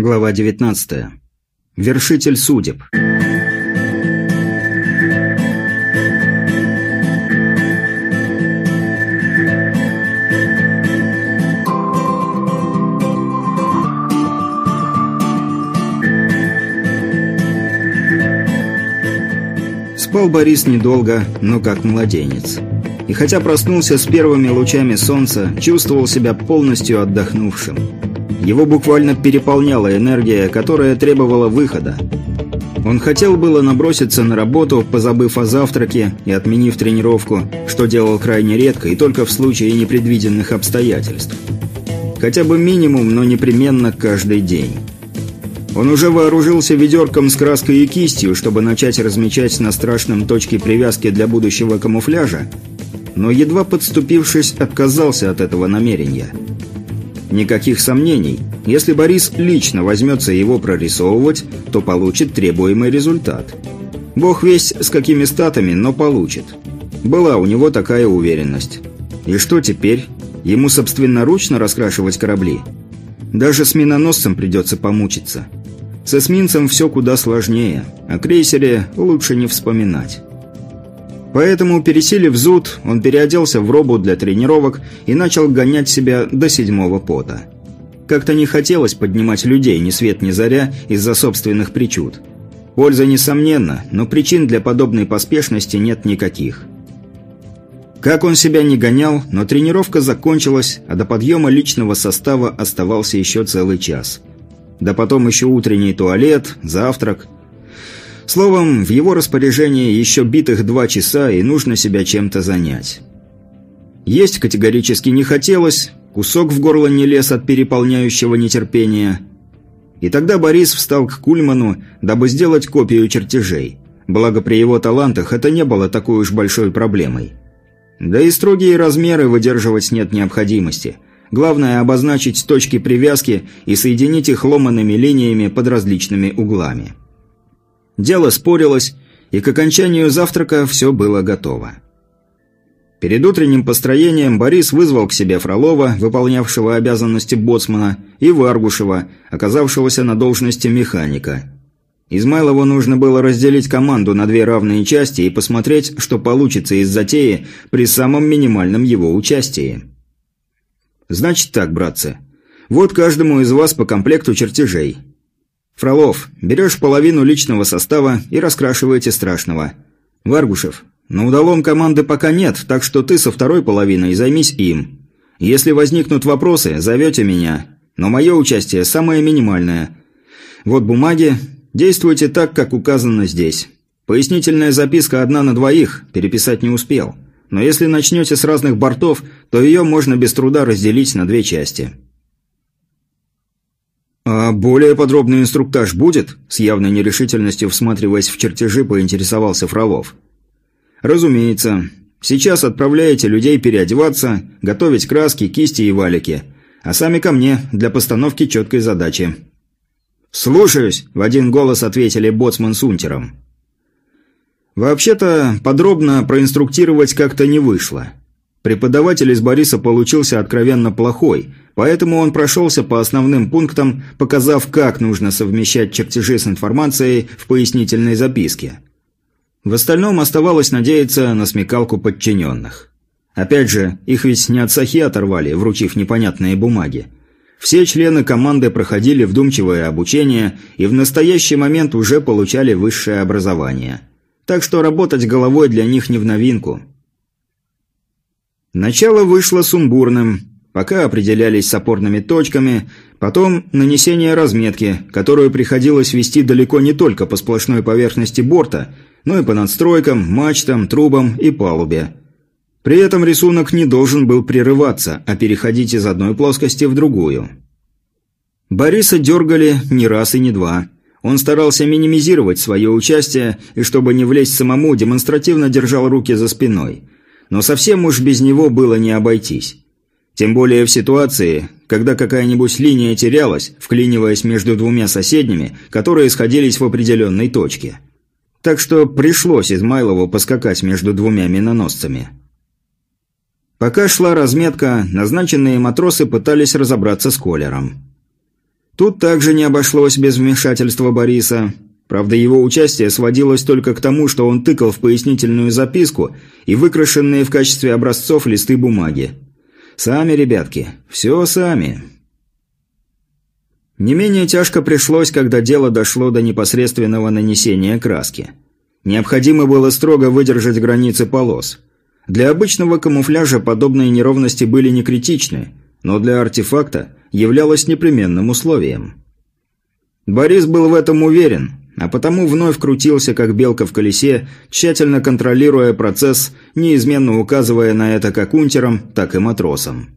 Глава 19. Вершитель судеб. Спал Борис недолго, но как младенец. И хотя проснулся с первыми лучами солнца, чувствовал себя полностью отдохнувшим. Его буквально переполняла энергия, которая требовала выхода. Он хотел было наброситься на работу, позабыв о завтраке и отменив тренировку, что делал крайне редко и только в случае непредвиденных обстоятельств. Хотя бы минимум, но непременно каждый день. Он уже вооружился ведерком с краской и кистью, чтобы начать размечать на страшном точке привязки для будущего камуфляжа, но едва подступившись, отказался от этого намерения. Никаких сомнений, если Борис лично возьмется его прорисовывать, то получит требуемый результат. Бог весть с какими статами, но получит. Была у него такая уверенность. И что теперь? Ему собственноручно раскрашивать корабли? Даже с миноносцем придется помучиться. С эсминцем все куда сложнее, о крейсере лучше не вспоминать. Поэтому, пересилив зуд, он переоделся в робу для тренировок и начал гонять себя до седьмого пота. Как-то не хотелось поднимать людей ни свет ни заря из-за собственных причуд. Польза несомненна, но причин для подобной поспешности нет никаких. Как он себя не гонял, но тренировка закончилась, а до подъема личного состава оставался еще целый час – да потом еще утренний туалет, завтрак. Словом, в его распоряжении еще битых два часа, и нужно себя чем-то занять. Есть категорически не хотелось, кусок в горло не лез от переполняющего нетерпения. И тогда Борис встал к Кульману, дабы сделать копию чертежей. Благо при его талантах это не было такой уж большой проблемой. Да и строгие размеры выдерживать нет необходимости – Главное – обозначить точки привязки и соединить их ломанными линиями под различными углами. Дело спорилось, и к окончанию завтрака все было готово. Перед утренним построением Борис вызвал к себе Фролова, выполнявшего обязанности боцмана, и Варгушева, оказавшегося на должности механика. Измайлову нужно было разделить команду на две равные части и посмотреть, что получится из затеи при самом минимальном его участии. Значит так, братцы. Вот каждому из вас по комплекту чертежей. Фролов, берешь половину личного состава и раскрашиваете страшного. Варгушев, на удалом команды пока нет, так что ты со второй половиной займись им. Если возникнут вопросы, зовете меня. Но мое участие самое минимальное. Вот бумаги. Действуйте так, как указано здесь. Пояснительная записка одна на двоих, переписать не успел но если начнете с разных бортов, то ее можно без труда разделить на две части. «А более подробный инструктаж будет?» – с явной нерешительностью всматриваясь в чертежи, поинтересовался Фролов. «Разумеется. Сейчас отправляете людей переодеваться, готовить краски, кисти и валики, а сами ко мне для постановки четкой задачи». «Слушаюсь!» – в один голос ответили боцман с унтером. Вообще-то, подробно проинструктировать как-то не вышло. Преподаватель из Бориса получился откровенно плохой, поэтому он прошелся по основным пунктам, показав, как нужно совмещать чертежи с информацией в пояснительной записке. В остальном оставалось надеяться на смекалку подчиненных. Опять же, их ведь не от сахи оторвали, вручив непонятные бумаги. Все члены команды проходили вдумчивое обучение и в настоящий момент уже получали высшее образование – так что работать головой для них не в новинку. Начало вышло сумбурным, пока определялись с опорными точками, потом нанесение разметки, которую приходилось вести далеко не только по сплошной поверхности борта, но и по надстройкам, мачтам, трубам и палубе. При этом рисунок не должен был прерываться, а переходить из одной плоскости в другую. Бориса дергали не раз и не два – он старался минимизировать свое участие и, чтобы не влезть самому, демонстративно держал руки за спиной. Но совсем уж без него было не обойтись. Тем более в ситуации, когда какая-нибудь линия терялась, вклиниваясь между двумя соседними, которые сходились в определенной точке. Так что пришлось Измайлову поскакать между двумя миноносцами. Пока шла разметка, назначенные матросы пытались разобраться с Колером. Тут также не обошлось без вмешательства Бориса. Правда, его участие сводилось только к тому, что он тыкал в пояснительную записку и выкрашенные в качестве образцов листы бумаги. Сами, ребятки, все сами. Не менее тяжко пришлось, когда дело дошло до непосредственного нанесения краски. Необходимо было строго выдержать границы полос. Для обычного камуфляжа подобные неровности были не критичны, но для артефакта являлось непременным условием. Борис был в этом уверен, а потому вновь крутился, как белка в колесе, тщательно контролируя процесс, неизменно указывая на это как унтерам, так и матросам.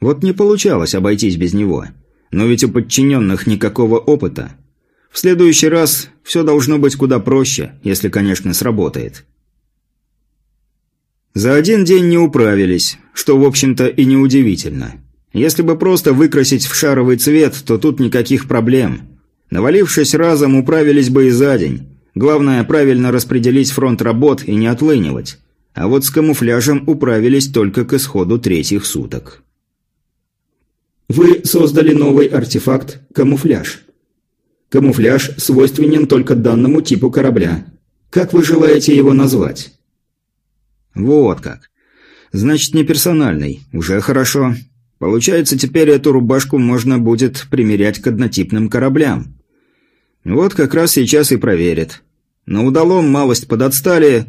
Вот не получалось обойтись без него – но ведь у подчиненных никакого опыта. В следующий раз все должно быть куда проще, если, конечно, сработает. За один день не управились, что, в общем-то, и неудивительно. Если бы просто выкрасить в шаровый цвет, то тут никаких проблем. Навалившись разом, управились бы и за день. Главное, правильно распределить фронт работ и не отлынивать. А вот с камуфляжем управились только к исходу третьих суток. Вы создали новый артефакт «Камуфляж». Камуфляж свойственен только данному типу корабля. Как вы желаете его назвать? Вот как. Значит, не персональный. Уже хорошо. Получается, теперь эту рубашку можно будет примерять к однотипным кораблям. Вот как раз сейчас и проверят. На удалом малость подотстали,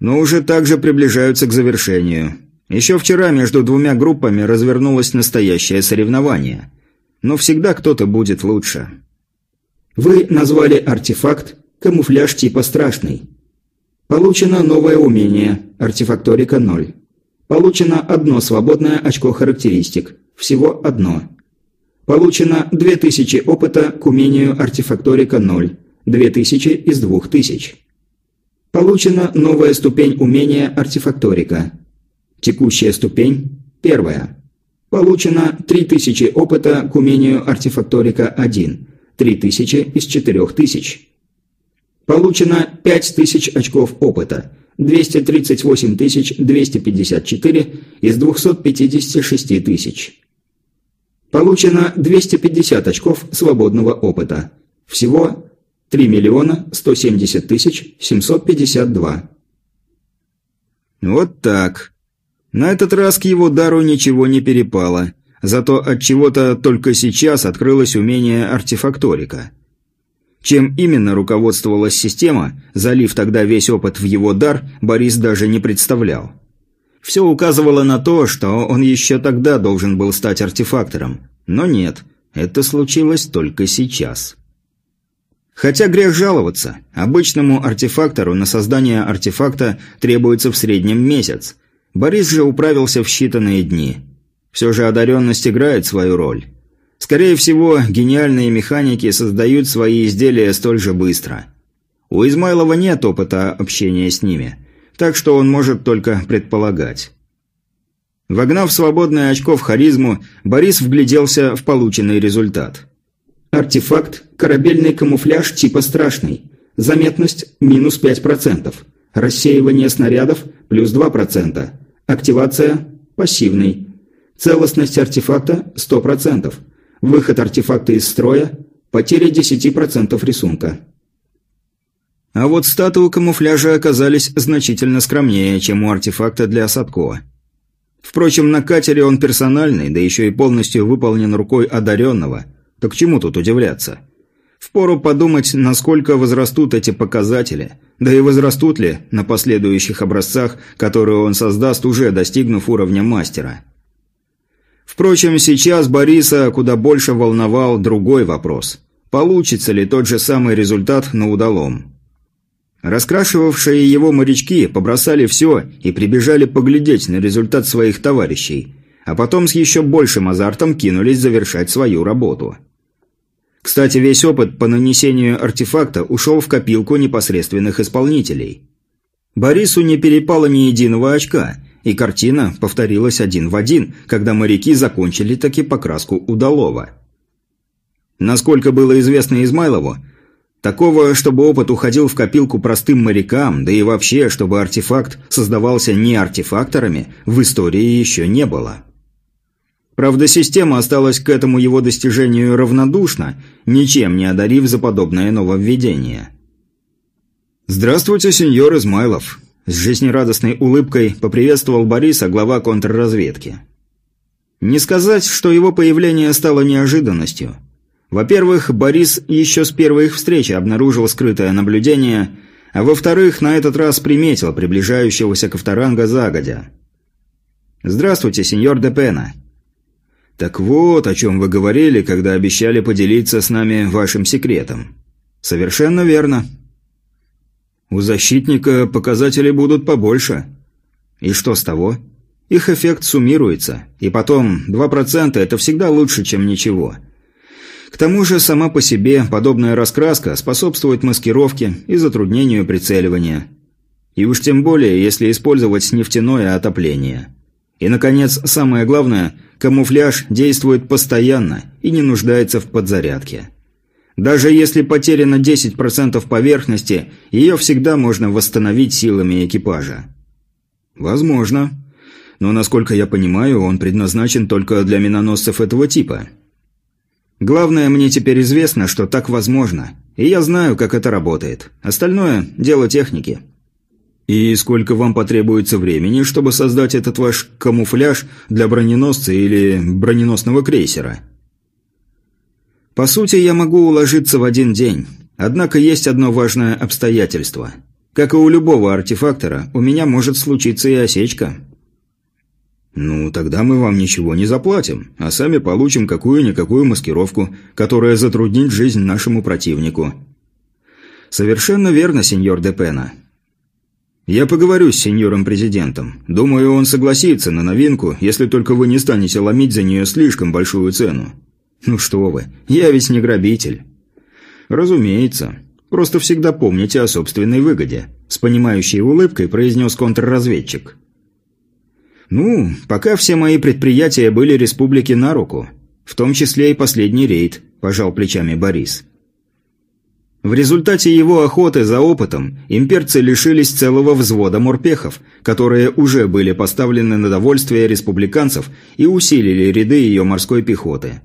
но уже также приближаются к завершению. Еще вчера между двумя группами развернулось настоящее соревнование. Но всегда кто-то будет лучше. Вы назвали артефакт «Камуфляж типа страшный». Получено новое умение «Артефакторика 0». Получено одно свободное очко характеристик. Всего одно. Получено 2000 опыта к умению «Артефакторика 0». 2000 из 2000. Получена новая ступень умения «Артефакторика». Текущая ступень – первая. Получено 3000 опыта к умению артефакторика 1, 3000 из 4000. Получено 5000 очков опыта, 238 254 из 256 тысяч. Получено 250 очков свободного опыта. Всего 3 миллиона 170 тысяч 752. Вот так. На этот раз к его дару ничего не перепало, зато от чего-то только сейчас открылось умение артефакторика. Чем именно руководствовалась система, залив тогда весь опыт в его дар, Борис даже не представлял. Все указывало на то, что он еще тогда должен был стать артефактором, но нет, это случилось только сейчас. Хотя грех жаловаться, обычному артефактору на создание артефакта требуется в среднем месяц – Борис же управился в считанные дни. Все же одаренность играет свою роль. Скорее всего, гениальные механики создают свои изделия столь же быстро. У Измайлова нет опыта общения с ними, так что он может только предполагать. Вогнав свободное очко в харизму, Борис вгляделся в полученный результат. Артефакт «Корабельный камуфляж типа страшный». Заметность – минус 5%. Рассеивание снарядов – плюс 2%. Активация – пассивный. Целостность артефакта – 100%. Выход артефакта из строя – потеря 10% рисунка. А вот статы у камуфляжа оказались значительно скромнее, чем у артефакта для Садкова. Впрочем, на катере он персональный, да еще и полностью выполнен рукой одаренного. Так чему тут удивляться? Впору подумать, насколько возрастут эти показатели – да и возрастут ли на последующих образцах, которые он создаст, уже достигнув уровня мастера. Впрочем, сейчас Бориса куда больше волновал другой вопрос. Получится ли тот же самый результат на удалом? Раскрашивавшие его морячки побросали все и прибежали поглядеть на результат своих товарищей, а потом с еще большим азартом кинулись завершать свою работу. Кстати, весь опыт по нанесению артефакта ушел в копилку непосредственных исполнителей. Борису не перепало ни единого очка, и картина повторилась один в один, когда моряки закончили таки покраску удалого. Насколько было известно Измайлову, такого, чтобы опыт уходил в копилку простым морякам, да и вообще, чтобы артефакт создавался не артефакторами, в истории еще не было. Правда, система осталась к этому его достижению равнодушна, ничем не одарив за подобное нововведение. «Здравствуйте, сеньор Измайлов», – с жизнерадостной улыбкой поприветствовал Бориса глава контрразведки. Не сказать, что его появление стало неожиданностью. Во-первых, Борис еще с первой их встречи обнаружил скрытое наблюдение, а во-вторых, на этот раз приметил приближающегося Ковторанга загодя. «Здравствуйте, сеньор Депена». «Так вот, о чем вы говорили, когда обещали поделиться с нами вашим секретом». «Совершенно верно». «У защитника показатели будут побольше». «И что с того?» Их эффект суммируется. И потом, 2% – это всегда лучше, чем ничего. К тому же, сама по себе подобная раскраска способствует маскировке и затруднению прицеливания. И уж тем более, если использовать нефтяное отопление. И, наконец, самое главное – камуфляж действует постоянно и не нуждается в подзарядке. Даже если потеряно 10% поверхности, ее всегда можно восстановить силами экипажа. Возможно но, насколько я понимаю, он предназначен только для миноносцев этого типа. Главное, мне теперь известно, что так возможно, и я знаю, как это работает. Остальное – дело техники. И сколько вам потребуется времени, чтобы создать этот ваш камуфляж для броненосца или броненосного крейсера? По сути, я могу уложиться в один день. Однако есть одно важное обстоятельство. Как и у любого артефактора, у меня может случиться и осечка. «Ну, тогда мы вам ничего не заплатим, а сами получим какую-никакую маскировку, которая затруднит жизнь нашему противнику». «Совершенно верно, сеньор Депена. Я поговорю с сеньором президентом. Думаю, он согласится на новинку, если только вы не станете ломить за нее слишком большую цену». «Ну что вы, я ведь не грабитель». «Разумеется. Просто всегда помните о собственной выгоде», – с понимающей улыбкой произнес контрразведчик. «Ну, пока все мои предприятия были республике на руку, в том числе и последний рейд», – пожал плечами Борис. В результате его охоты за опытом имперцы лишились целого взвода морпехов, которые уже были поставлены на довольствие республиканцев и усилили ряды ее морской пехоты.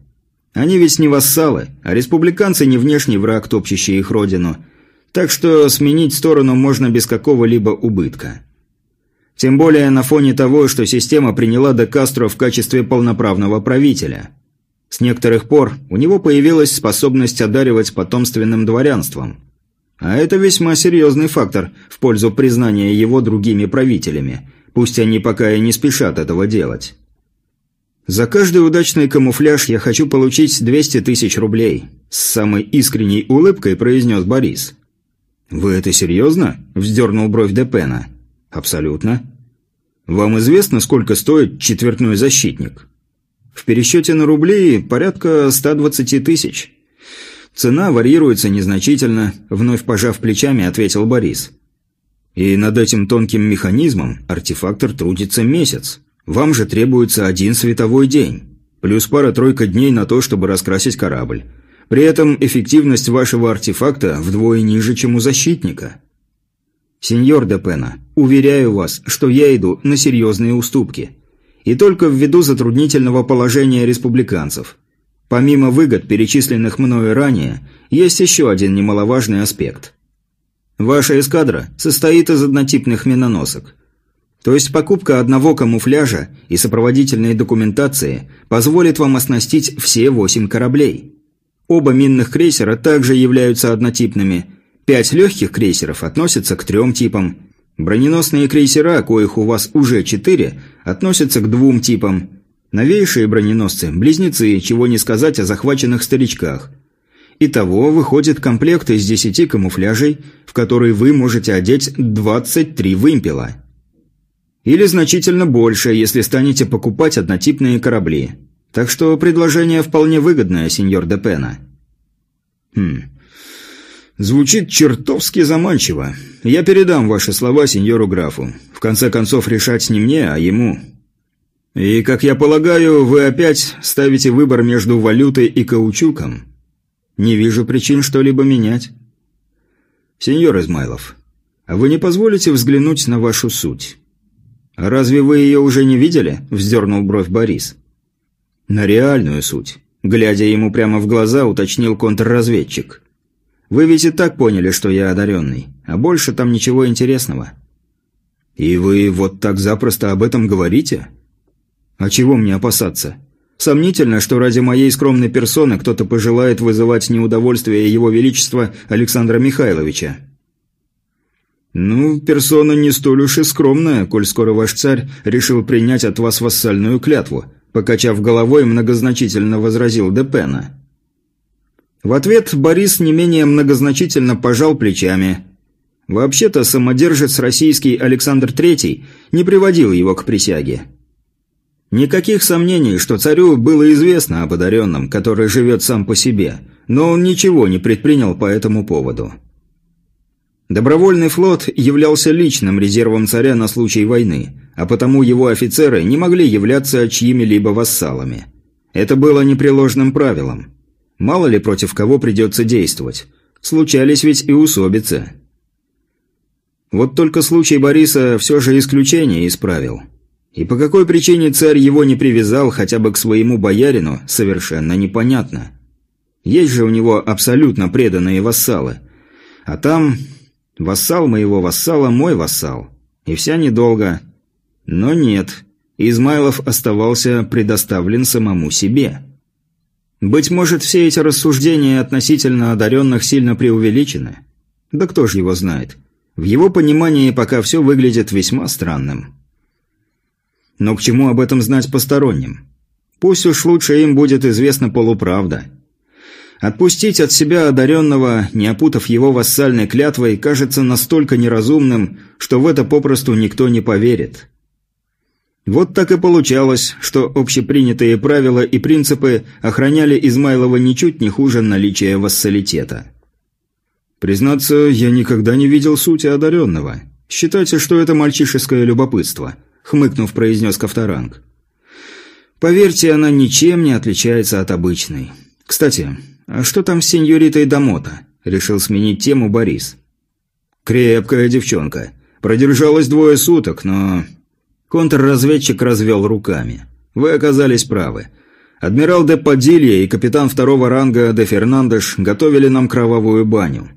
Они ведь не вассалы, а республиканцы не внешний враг, топчущий их родину, так что сменить сторону можно без какого-либо убытка. Тем более на фоне того, что система приняла Де Кастро в качестве полноправного правителя. С некоторых пор у него появилась способность одаривать потомственным дворянством. А это весьма серьезный фактор в пользу признания его другими правителями, пусть они пока и не спешат этого делать. «За каждый удачный камуфляж я хочу получить 200 тысяч рублей», с самой искренней улыбкой произнес Борис. «Вы это серьезно?» – вздернул бровь Депена. «Абсолютно. Вам известно, сколько стоит четвертной защитник?» «В пересчете на рубли порядка 120 тысяч». «Цена варьируется незначительно», – вновь пожав плечами, ответил Борис. «И над этим тонким механизмом артефактор трудится месяц. Вам же требуется один световой день, плюс пара-тройка дней на то, чтобы раскрасить корабль. При этом эффективность вашего артефакта вдвое ниже, чем у защитника». «Сеньор Депена, уверяю вас, что я иду на серьезные уступки. И только ввиду затруднительного положения республиканцев. Помимо выгод, перечисленных мною ранее, есть еще один немаловажный аспект. Ваша эскадра состоит из однотипных миноносок. То есть покупка одного камуфляжа и сопроводительной документации позволит вам оснастить все восемь кораблей. Оба минных крейсера также являются однотипными – Пять легких крейсеров относятся к трем типам. Броненосные крейсера, коих у вас уже четыре, относятся к двум типам. Новейшие броненосцы – близнецы, чего не сказать о захваченных старичках. Итого выходит комплект из десяти камуфляжей, в который вы можете одеть 23 вымпела. Или значительно больше, если станете покупать однотипные корабли. Так что предложение вполне выгодное, сеньор Депена. Хм, Звучит чертовски заманчиво. Я передам ваши слова сеньору графу. В конце концов, решать не мне, а ему. И, как я полагаю, вы опять ставите выбор между валютой и каучуком? Не вижу причин что-либо менять. Сеньор Измайлов, а вы не позволите взглянуть на вашу суть? Разве вы ее уже не видели? Вздернул бровь Борис. «На реальную суть», – глядя ему прямо в глаза, уточнил контрразведчик. «Вы ведь и так поняли, что я одаренный, а больше там ничего интересного». «И вы вот так запросто об этом говорите?» «А чего мне опасаться? Сомнительно, что ради моей скромной персоны кто-то пожелает вызывать неудовольствие Его Величества Александра Михайловича». «Ну, персона не столь уж и скромная, коль скоро ваш царь решил принять от вас вассальную клятву», покачав головой, многозначительно возразил Депена. В ответ Борис не менее многозначительно пожал плечами. Вообще-то самодержец российский Александр III не приводил его к присяге. Никаких сомнений, что царю было известно об одаренном, который живет сам по себе, но он ничего не предпринял по этому поводу. Добровольный флот являлся личным резервом царя на случай войны, а потому его офицеры не могли являться чьими-либо вассалами. Это было непреложным правилом. Мало ли против кого придется действовать. Случались ведь и усобицы. Вот только случай Бориса все же исключение исправил. И по какой причине царь его не привязал хотя бы к своему боярину, совершенно непонятно. Есть же у него абсолютно преданные вассалы. А там Вассал моего вассала – мой вассал. И вся недолго. Но нет, Измайлов оставался предоставлен самому себе. Быть может, все эти рассуждения относительно одаренных сильно преувеличены? Да кто ж его знает. В его понимании пока все выглядит весьма странным. Но к чему об этом знать посторонним? Пусть уж лучше им будет известна полуправда – Отпустить от себя одаренного, не опутав его вассальной клятвой, кажется настолько неразумным, что в это попросту никто не поверит. Вот так и получалось, что общепринятые правила и принципы охраняли Измайлова ничуть не хуже наличия вассалитета. «Признаться, я никогда не видел сути одаренного. Считайте, что это мальчишеское любопытство», — хмыкнув, произнес Ковторанг. «Поверьте, она ничем не отличается от обычной. Кстати, «А что там с сеньоритой Дамота?» – решил сменить тему Борис. «Крепкая девчонка. Продержалась двое суток, но...» Контрразведчик развел руками. «Вы оказались правы. Адмирал де Падилья и капитан второго ранга де Фернандеш готовили нам кровавую баню.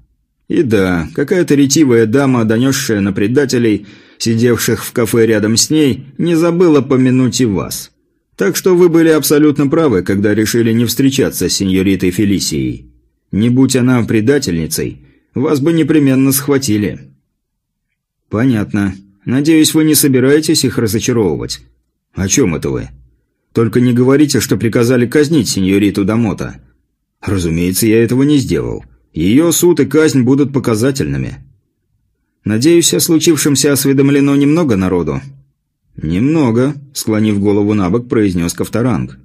И да, какая-то ретивая дама, донесшая на предателей, сидевших в кафе рядом с ней, не забыла помянуть и вас. Так что вы были абсолютно правы, когда решили не встречаться с сеньоритой Фелисией. Не будь она предательницей, вас бы непременно схватили». «Понятно. Надеюсь, вы не собираетесь их разочаровывать». «О чем это вы?» «Только не говорите, что приказали казнить сеньориту Дамота». «Разумеется, я этого не сделал. Ее суд и казнь будут показательными». «Надеюсь, о случившемся осведомлено немного народу?» «Немного», – склонив голову на бок, произнес Ковторанг.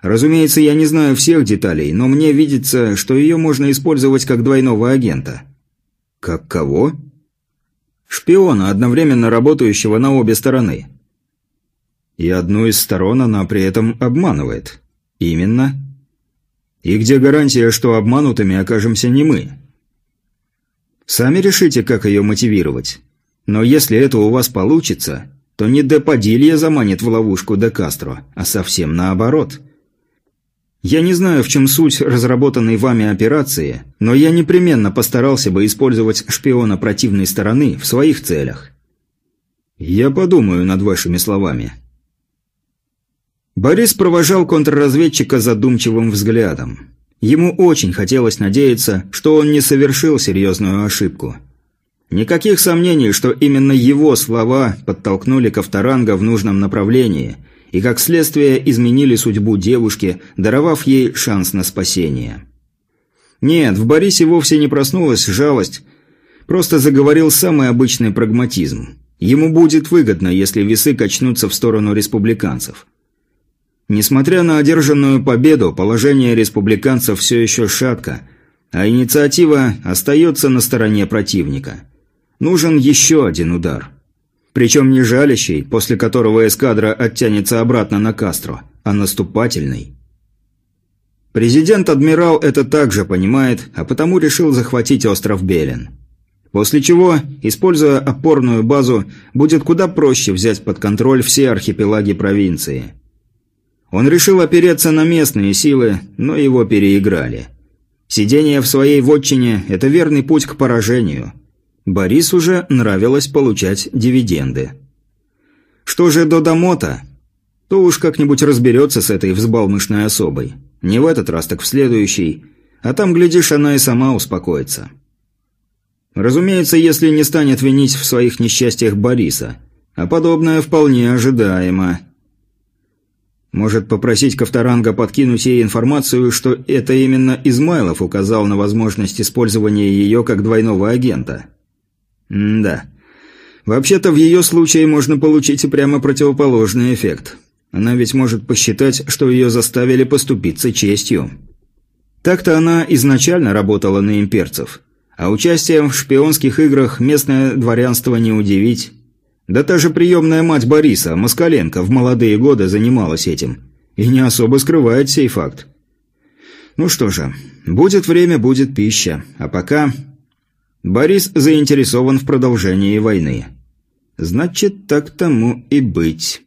«Разумеется, я не знаю всех деталей, но мне видится, что ее можно использовать как двойного агента». «Как кого?» «Шпиона, одновременно работающего на обе стороны». «И одну из сторон она при этом обманывает». «Именно». «И где гарантия, что обманутыми окажемся не мы?» «Сами решите, как ее мотивировать. Но если это у вас получится, то не де Падилья заманит в ловушку де Кастро, а совсем наоборот. Я не знаю, в чем суть разработанной вами операции, но я непременно постарался бы использовать шпиона противной стороны в своих целях. Я подумаю над вашими словами. Борис провожал контрразведчика задумчивым взглядом. Ему очень хотелось надеяться, что он не совершил серьезную ошибку – Никаких сомнений, что именно его слова подтолкнули Ковторанга в нужном направлении и, как следствие, изменили судьбу девушки, даровав ей шанс на спасение. Нет, в Борисе вовсе не проснулась жалость, просто заговорил самый обычный прагматизм. Ему будет выгодно, если весы качнутся в сторону республиканцев. Несмотря на одержанную победу, положение республиканцев все еще шатко, а инициатива остается на стороне противника – Нужен еще один удар. Причем не жалящий, после которого эскадра оттянется обратно на Кастро, а наступательный. Президент-адмирал это также понимает, а потому решил захватить остров Белен. После чего, используя опорную базу, будет куда проще взять под контроль все архипелаги провинции. Он решил опереться на местные силы, но его переиграли. Сидение в своей вотчине – это верный путь к поражению. Борису же нравилось получать дивиденды. Что же до Домота? То уж как-нибудь разберется с этой взбалмошной особой. Не в этот раз, так в следующий. А там, глядишь, она и сама успокоится. Разумеется, если не станет винить в своих несчастьях Бориса. А подобное вполне ожидаемо. Может попросить Ковторанга подкинуть ей информацию, что это именно Измайлов указал на возможность использования ее как двойного агента. М да. Вообще-то в ее случае можно получить прямо противоположный эффект. Она ведь может посчитать, что ее заставили поступиться честью. Так-то она изначально работала на имперцев. А участием в шпионских играх местное дворянство не удивить. Да та же приемная мать Бориса, Москаленко, в молодые годы занималась этим. И не особо скрывает сей факт. Ну что же, будет время, будет пища. А пока... Борис заинтересован в продолжении войны. Значит, так тому и быть.